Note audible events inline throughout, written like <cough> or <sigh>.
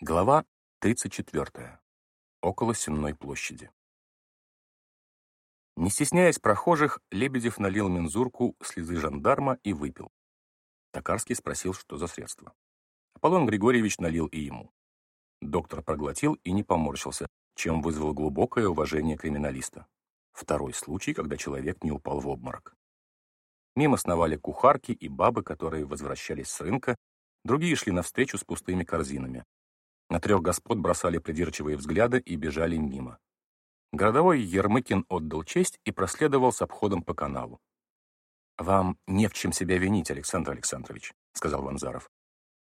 Глава 34. Около Сенной площади. Не стесняясь прохожих, Лебедев налил мензурку слезы жандарма и выпил. Токарский спросил, что за средство. Аполлон Григорьевич налил и ему. Доктор проглотил и не поморщился, чем вызвал глубокое уважение криминалиста. Второй случай, когда человек не упал в обморок. Мимо сновали кухарки и бабы, которые возвращались с рынка, другие шли навстречу с пустыми корзинами. На трех господ бросали придирчивые взгляды и бежали мимо. Городовой Ермыкин отдал честь и проследовал с обходом по каналу. «Вам не в чем себя винить, Александр Александрович», — сказал Ванзаров.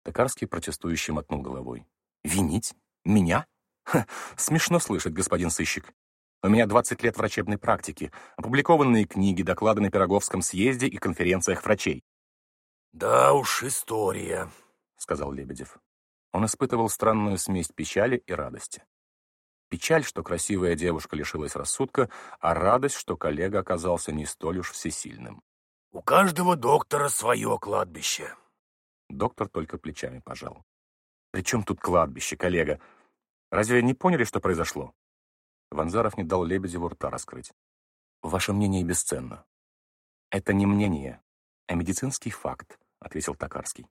Токарский протестующий мотнул головой. «Винить? Меня? Ха, смешно слышать, господин сыщик. У меня 20 лет врачебной практики, опубликованные книги, доклады на Пироговском съезде и конференциях врачей». «Да уж, история», — сказал Лебедев. Он испытывал странную смесь печали и радости. Печаль, что красивая девушка лишилась рассудка, а радость, что коллега оказался не столь уж всесильным. «У каждого доктора свое кладбище». Доктор только плечами пожал. «При чем тут кладбище, коллега? Разве не поняли, что произошло?» Ванзаров не дал Лебедеву рта раскрыть. «Ваше мнение бесценно». «Это не мнение, а медицинский факт», — ответил Токарский.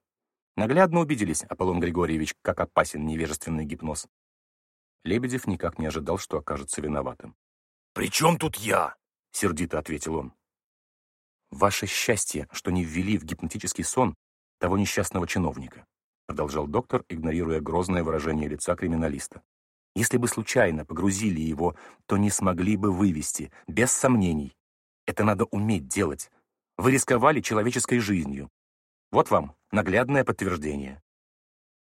Наглядно убедились, Аполлон Григорьевич, как опасен невежественный гипноз. Лебедев никак не ожидал, что окажется виноватым. «При чем тут я?» — сердито ответил он. «Ваше счастье, что не ввели в гипнотический сон того несчастного чиновника», продолжал доктор, игнорируя грозное выражение лица криминалиста. «Если бы случайно погрузили его, то не смогли бы вывести, без сомнений. Это надо уметь делать. Вы рисковали человеческой жизнью. Вот вам наглядное подтверждение.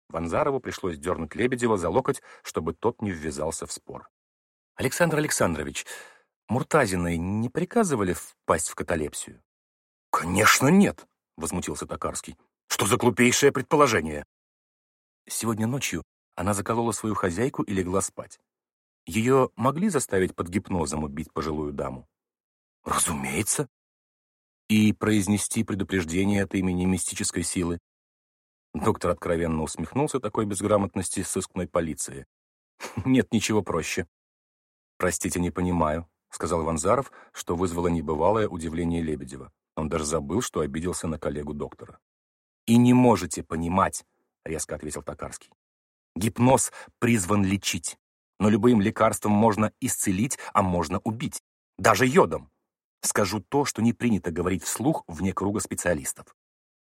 Ванзарову пришлось дернуть Лебедева за локоть, чтобы тот не ввязался в спор. «Александр Александрович, Муртазиной не приказывали впасть в каталепсию?» «Конечно нет», — возмутился Токарский. «Что за глупейшее предположение?» Сегодня ночью она заколола свою хозяйку и легла спать. Ее могли заставить под гипнозом убить пожилую даму? «Разумеется», и произнести предупреждение от имени мистической силы. Доктор откровенно усмехнулся такой безграмотности сыскной полиции. <laughs> Нет ничего проще. «Простите, не понимаю», — сказал Ванзаров, что вызвало небывалое удивление Лебедева. Он даже забыл, что обиделся на коллегу доктора. «И не можете понимать», — резко ответил Токарский. «Гипноз призван лечить, но любым лекарством можно исцелить, а можно убить. Даже йодом. Скажу то, что не принято говорить вслух вне круга специалистов.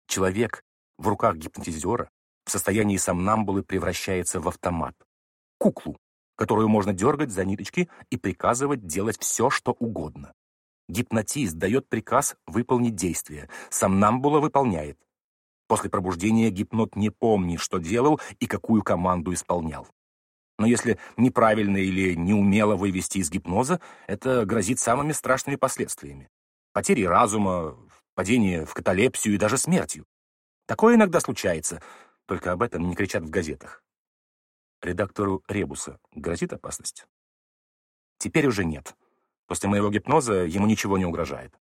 Человек в руках гипнотизера в состоянии сомнамбулы превращается в автомат. Куклу, которую можно дергать за ниточки и приказывать делать все, что угодно. Гипнотист дает приказ выполнить действие, сомнамбула выполняет. После пробуждения гипнот не помнит, что делал и какую команду исполнял. Но если неправильно или неумело вывести из гипноза, это грозит самыми страшными последствиями. Потерей разума, падение в каталепсию и даже смертью. Такое иногда случается, только об этом не кричат в газетах. Редактору Ребуса грозит опасность? Теперь уже нет. После моего гипноза ему ничего не угрожает.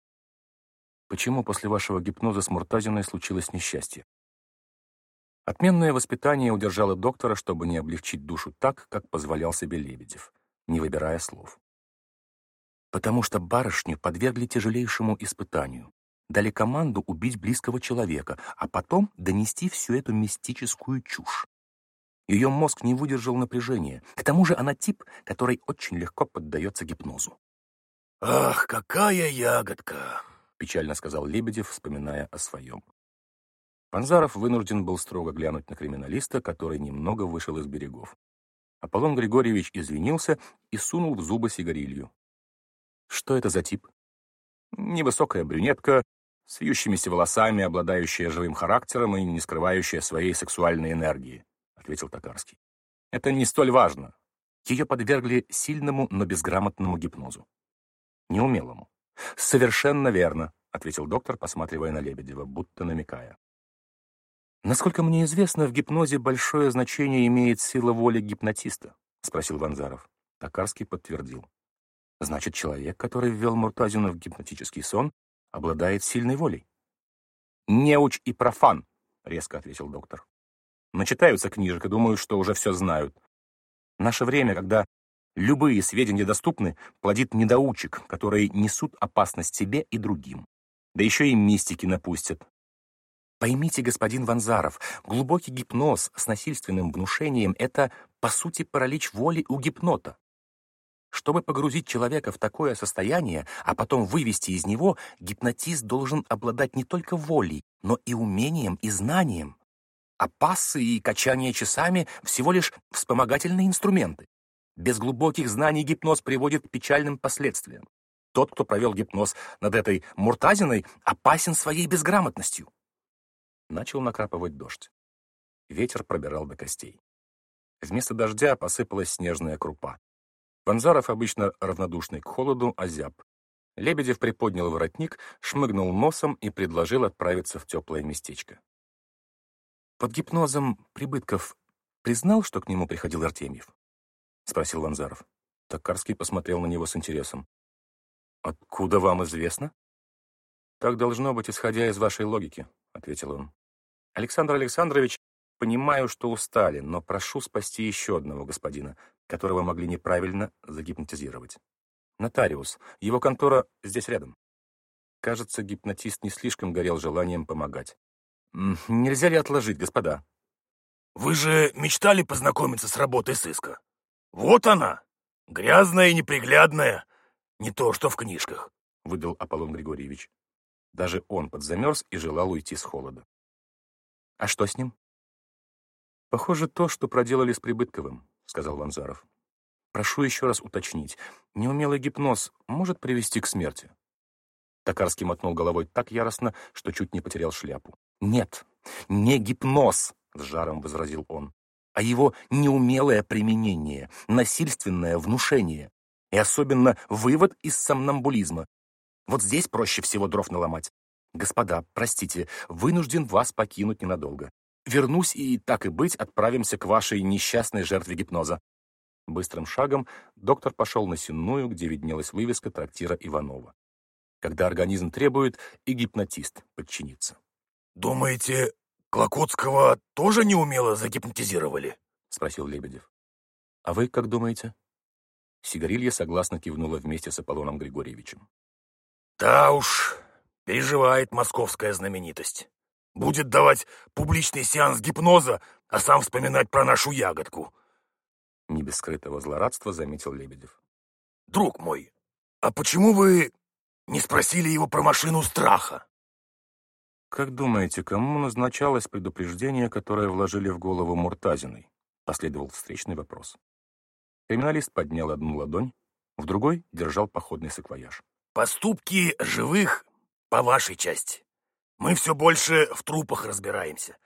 Почему после вашего гипноза с Муртазиной случилось несчастье? Отменное воспитание удержало доктора, чтобы не облегчить душу так, как позволял себе Лебедев, не выбирая слов. Потому что барышню подвергли тяжелейшему испытанию, дали команду убить близкого человека, а потом донести всю эту мистическую чушь. Ее мозг не выдержал напряжения. К тому же она тип, который очень легко поддается гипнозу. «Ах, какая ягодка!» — печально сказал Лебедев, вспоминая о своем. Панзаров вынужден был строго глянуть на криминалиста, который немного вышел из берегов. Аполлон Григорьевич извинился и сунул в зубы сигарилью. Что это за тип? Невысокая брюнетка, с вьющимися волосами, обладающая живым характером и не скрывающая своей сексуальной энергии, ответил Токарский. Это не столь важно. Ее подвергли сильному, но безграмотному гипнозу. Неумелому. Совершенно верно, ответил доктор, посматривая на Лебедева, будто намекая. «Насколько мне известно, в гипнозе большое значение имеет сила воли гипнотиста», — спросил Ванзаров. Токарский подтвердил. «Значит, человек, который ввел Муртазина в гипнотический сон, обладает сильной волей». «Неуч и профан», — резко ответил доктор. Начитаются книжек и думают, что уже все знают. Наше время, когда любые сведения доступны, плодит недоучек, которые несут опасность себе и другим. Да еще и мистики напустят. Поймите, господин Ванзаров, глубокий гипноз с насильственным внушением — это, по сути, паралич воли у гипнота. Чтобы погрузить человека в такое состояние, а потом вывести из него, гипнотист должен обладать не только волей, но и умением и знанием. А пассы и качание часами — всего лишь вспомогательные инструменты. Без глубоких знаний гипноз приводит к печальным последствиям. Тот, кто провел гипноз над этой Муртазиной, опасен своей безграмотностью. Начал накрапывать дождь. Ветер пробирал до костей. Вместо дождя посыпалась снежная крупа. Ванзаров, обычно равнодушный к холоду, озяб. Лебедев приподнял воротник, шмыгнул носом и предложил отправиться в теплое местечко. Под гипнозом Прибытков признал, что к нему приходил Артемьев? — спросил Ванзаров. Токарский посмотрел на него с интересом. «Откуда вам известно?» «Так должно быть, исходя из вашей логики», — ответил он. «Александр Александрович, понимаю, что устали, но прошу спасти еще одного господина, которого могли неправильно загипнотизировать. Нотариус. Его контора здесь рядом». Кажется, гипнотист не слишком горел желанием помогать. Нельзя ли отложить, господа? Вы же мечтали познакомиться с работой сыска? Вот она, грязная и неприглядная, не то, что в книжках, — выдал Аполлон Григорьевич. Даже он подзамерз и желал уйти с холода. А что с ним? Похоже, то, что проделали с Прибытковым, — сказал Ванзаров. Прошу еще раз уточнить. Неумелый гипноз может привести к смерти? Токарский мотнул головой так яростно, что чуть не потерял шляпу. «Нет, не гипноз», — с жаром возразил он, «а его неумелое применение, насильственное внушение, и особенно вывод из сомнамбулизма. Вот здесь проще всего дров наломать. Господа, простите, вынужден вас покинуть ненадолго. Вернусь и, так и быть, отправимся к вашей несчастной жертве гипноза». Быстрым шагом доктор пошел на Сенную, где виднелась вывеска трактира Иванова. Когда организм требует, и гипнотист подчинится. «Думаете, Клокотского тоже неумело загипнотизировали?» — спросил Лебедев. «А вы как думаете?» Сигарилья согласно кивнула вместе с Аполлоном Григорьевичем. «Да уж, переживает московская знаменитость. Будет давать публичный сеанс гипноза, а сам вспоминать про нашу ягодку». Не без скрытого злорадства заметил Лебедев. «Друг мой, а почему вы не спросили его про машину страха?» «Как думаете, кому назначалось предупреждение, которое вложили в голову Муртазиной?» — последовал встречный вопрос. Криминалист поднял одну ладонь, в другой держал походный саквояж. «Поступки живых по вашей части. Мы все больше в трупах разбираемся.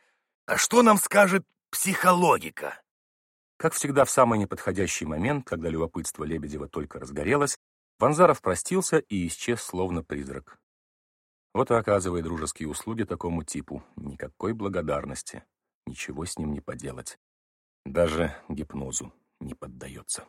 А что нам скажет психологика?» Как всегда, в самый неподходящий момент, когда любопытство Лебедева только разгорелось, Ванзаров простился и исчез, словно призрак. Вот и оказывая дружеские услуги такому типу. Никакой благодарности. Ничего с ним не поделать. Даже гипнозу не поддается.